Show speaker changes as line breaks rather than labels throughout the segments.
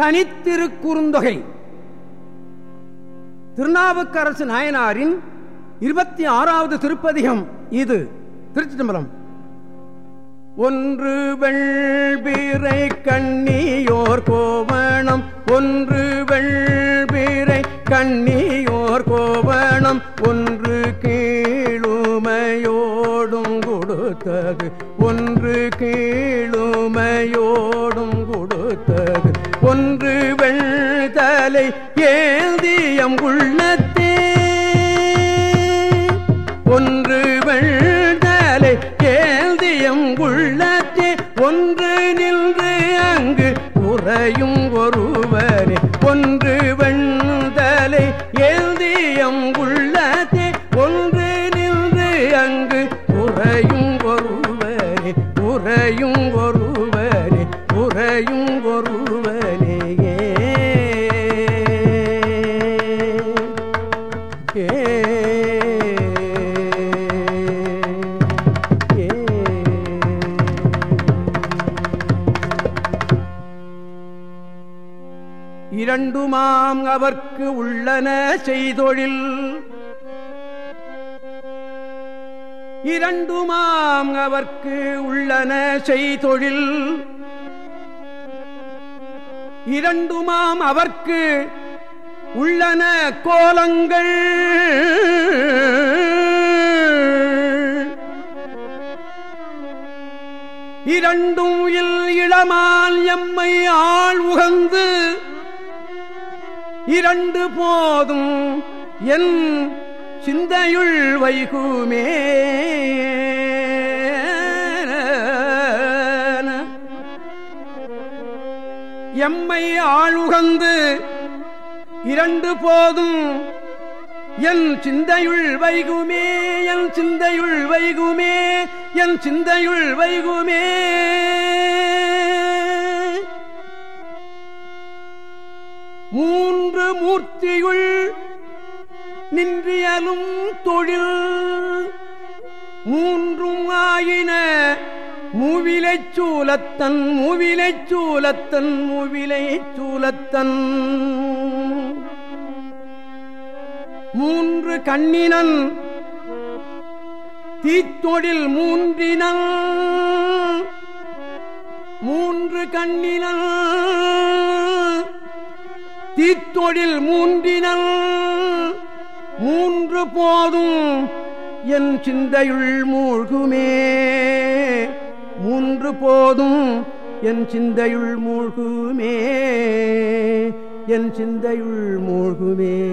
தனித்திருக்குறுந்தொகை. திருநாவுக்கரசு நாயனாரின் இருபத்தி ஆறாவது திருப்பதிகம் இது. திருச்சி தம்பரம் ஒன்று வெள்பிறை கண்ணியோர் கோவணம் ஒன்று வெள்பிறை கண்ணியோர் கோவணம் ஒன்று கீழுமையோடும் கொடுத்தது ஒன்று கீழுமையோடும் கொடுத்தது ஒன்று வெள்தலை ஏந்தியம் உள்ளத்தே. ஒன்று வெள்தலை ஏந்தியம் உள்ளத்தே. ஒன்று நின்று அங்கு உறையும் ஒருவரே. ஒன்று வெண்தலை ஏந்தியம் உள்ளத்தே. ஒன்று நின்று அங்கு உறையும் ஒருவரே. உறையும் ஒரு இரண்டுமாம் அவர்க்கு உள்ளன செய்தொழில். இரண்டுமாம் அவர்க்கு உள்ளன செய்தொழில். இரண்டுமாம் அவர்க்கு உள்ளன கோலங்கள். இரண்டும் இல் இளமால் எம்மை ஆள் உகந்து இரண்டு போதும் என் சிந்தையுள் வைகுமே. எம்மை ஆளுகந்து இரண்டு போதும் என் சிந்தையுள் வைகுமே என் சிந்தையுள் வைகுமே என் சிந்தையுள் வைகுமே. மூன்று மூர்த்தியுள் நின்றியலும் தொழில். மூன்றும் ஆயின மூவிலைச் சூலத்தன் மூவிலைச் சூலத்தன் மூவிலைச் சூலத்தன். மூன்று கண்ணினன் தீத்தொழில் மூன்றினன். மூன்று கண்ணினன் தீத்தொழில் மூன்றினல் மூன்று போதும் என் சிந்தையுள் மூழ்குமே. மூன்று போதும் என் சிந்தையுள் மூழ்குமே. என் சிந்தையுள் மூழ்குமே.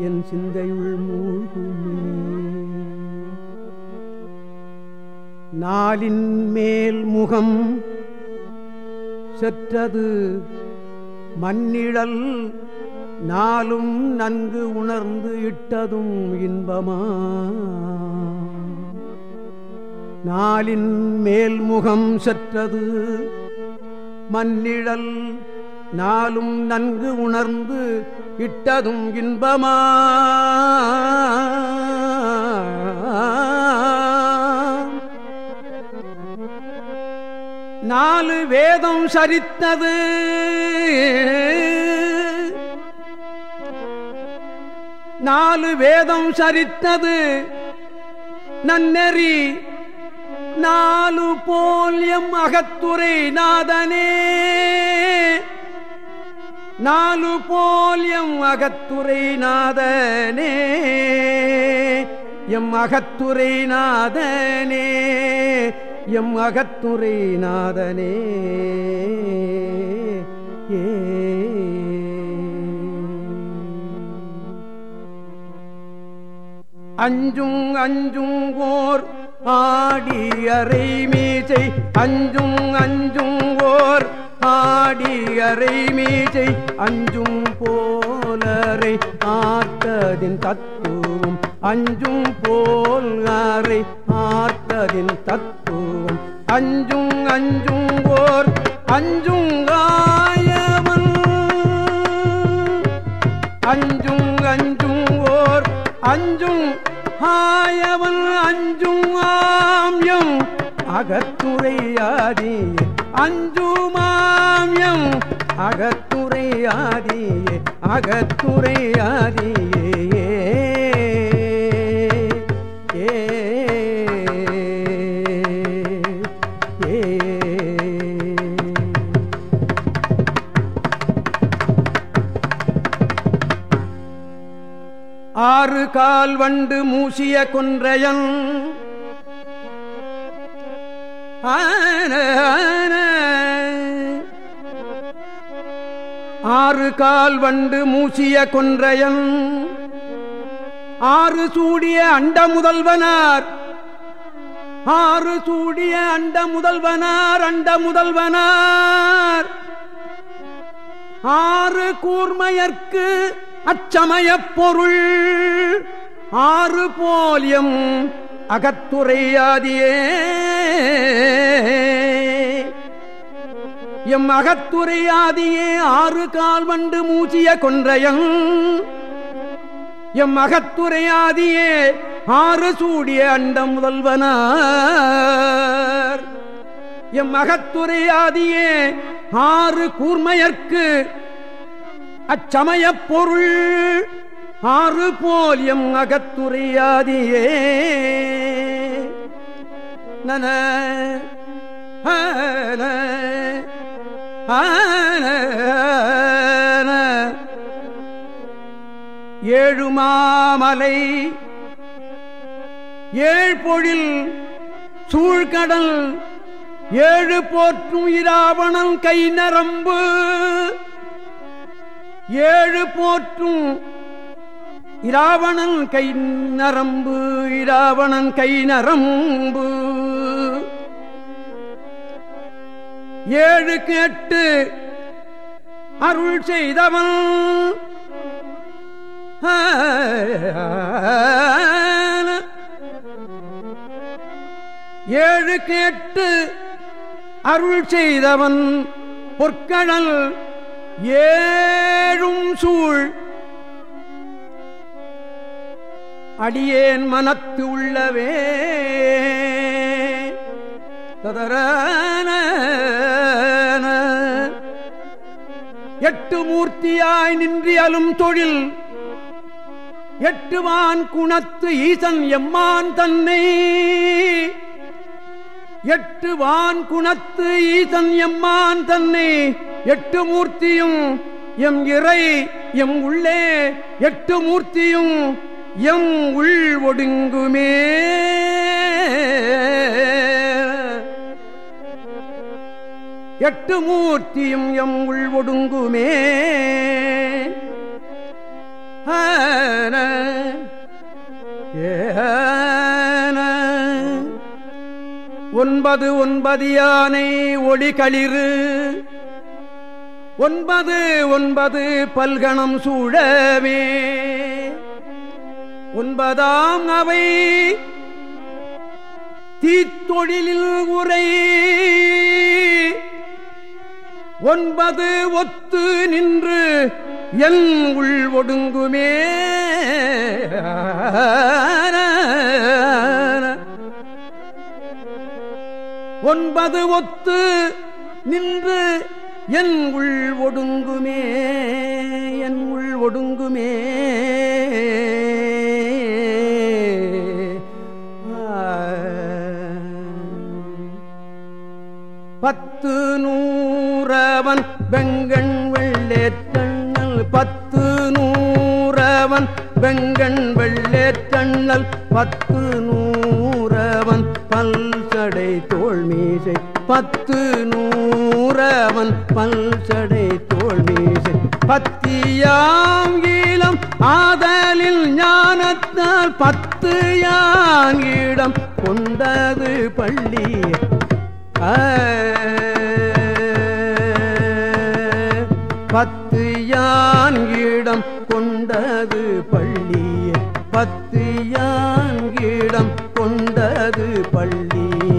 என் சிந்தையுள் மூழ்குமே. நாளின் மேல் முகம் செற்றது மண்ணிழல் நாளும் நன்கு உணர்ந்து இட்டதும் இன்பமா? நாளின் மேல் முகம் செற்றது மண்ணிழல் நாளும் நன்கு உணர்ந்து இட்டதும் இன்பமா? நாலு வேதம் சரித்தது. நாலு வேதம் சரித்தது. நன்னெறி நாலு போல் எம் அகத்துரை நாதனே. நாலு போல் எம் அகத்துரை நாதனே. எம் அகத்துரை நாதனே. எம் அகத்துரை நாதனே. ஏ. அஞ்சும் அஞ்சும் ஓர் ஆடியறை மீசை அஞ்சும் அஞ்சும் ஓர் ஆடியறை மீசை அஞ்சும் போலரை ஆத்ததின் தத்துவம். அஞ்சும் போல் அறை ஆர்த்ததின் தத்துவம். அஞ்சும் அஞ்சும் ஓர் அஞ்சும் ஆயவன் அஞ்சும் அஞ்சும் ஓர் அஞ்சும் ஆயவன். அஞ்சும் ஆம்யம் அகத்துறையாதி அஞ்சுமாம்யம் அகத்துரையாதியே அகத்துரையாதியே ஆறு கால் வண்டு மூசிய குன்றையன். ஆறு கால் வண்டு மூசிய கொன்றையன். ஆறு சூடிய அண்ட முதல்வனார். ஆறு சூடிய அண்ட முதல்வனார் அண்ட முதல்வனார். ஆறு கூர்மையர்க்கு அச்சமயப் பொருள் ஆறு போலியம் அகத்துரையாதியே எம் அகத்துரையாதியே ஆறு கால் வண்டு மூச்சிய கொன்றயம் எம் அகத்துரையாதியே ஆறு சூடிய அண்டம் முதல்வனார். எம் அகத்துரையாதியே ஆறு கூர்மையர்க்கு அச்சமய பொருள் ஆறு போலியம் அகத்துறையாதியே நன ஆன, ஆன, ஏழு மாமலை ஏழ்பொழில் சூழ்கடல் ஏழு போற்றும் இராவணம் கை நரம்பு. ஏழு போற்றும் இராவணன் கை நரம்பு இராவணன் கை நரம்பு. ஏழு கேட்டு அருள் செய்தவன். ஏழு கேட்டு அருள் செய்தவன் பொற்கடல் ஏழும் சூழ் அடியேன் மனத்து உள்ளவே. ததரான எட்டு மூர்த்தியாய் நின்றியலும் தொழில். எட்டுவான் குணத்து ஈசன் எம்மான் தன்னை. எட்டுவான் குணத்து ஈசன் எம்மான் தன்னை. எட்டு மூர்த்தியும் எம் இறை எம் உள்ளே. எட்டு மூர்த்தியும் எம் உள் ஒடுங்குமே. எட்டு மூர்த்தியும் எம் உள் ஒடுங்குமே. ஒன்பது ஒன்பது யானை ஒளி களிறு ஒன்பது ஒன்பது பல்கணம் சூழவே. ஒன்பதாம் அவை தீத்தொழிலில் உரை. ஒன்பது ஒத்து நின்று என் உள் ஒடுங்குமே. ஒன்பது ஒத்து நின்று என் உள் ஒடுங்குமே என் உள் ஒடுங்குமே. பத்து நூறவன் வெங்கண் வெள்ளேற்றண்ணல் பத்து நூறவன் வெங்கண் வெள்ளேற்றண்ணல் பத்து நூறவன் பல்சடை தோல் மீசை பத்து நூறவன் பல்சடை தோல்வீசு பத்தியாம் ஈழம் ஆதலில் ஞானத்தால் பத்து யாங்கிடம் கொண்டது பள்ளி. பத்து யான்கிடம் கொண்டது பள்ளி. பத்து யான்கிடம் கொண்டது பள்ளி.